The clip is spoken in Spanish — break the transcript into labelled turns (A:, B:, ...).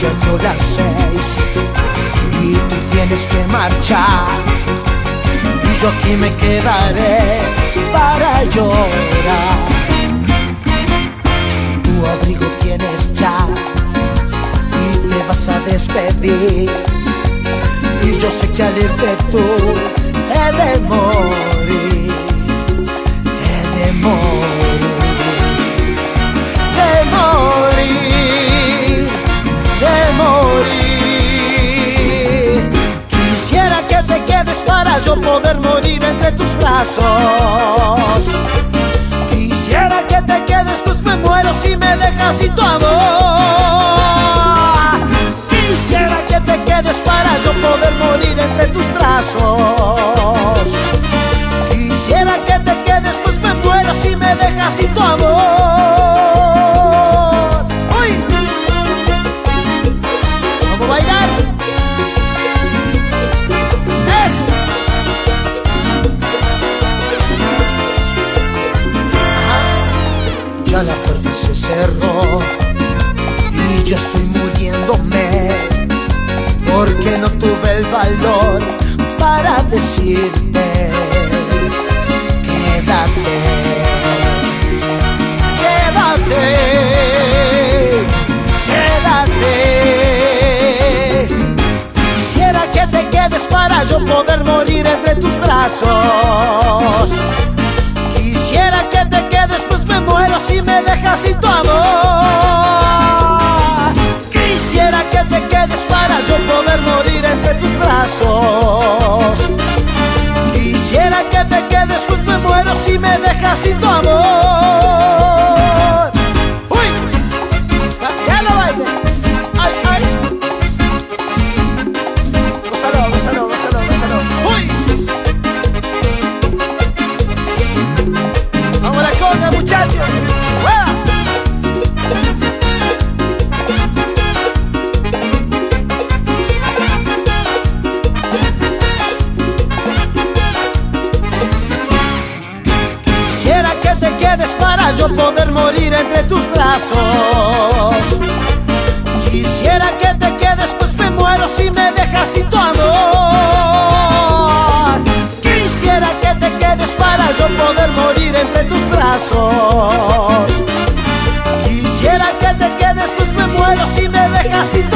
A: Llego las seis y tú tienes que marchar. Y yo aquí me quedaré para llorar. Tu abrigo tienes ya y te vas a despedir. Y yo sé que al irte tú he de morir, he poder morir entre tus brazos. Quisiera que te quedes, pues me muero si me dejas sin tu amor. Quisiera que te quedes para yo poder morir entre tus brazos. Quisiera que te quedes, pues me muero si me dejas sin tu amor. La puerta se cerró y yo estoy muriéndome porque no tuve el valor para decirte quédate, quédate, quédate. Quisiera que te quedes para yo poder morir entre tus brazos. Si me dejas sin tu amor. Quisiera que te quedes para yo poder morir entre tus brazos. Quisiera que te quedes, pues me muero si me dejas sin tu amor. Para yo poder morir entre tus brazos. Quisiera que te quedes, pues me muero si me dejas sin tu amor. Quisiera que te quedes para yo poder morir entre tus brazos. Quisiera que te quedes, pues me muero si me dejas sin tu amor.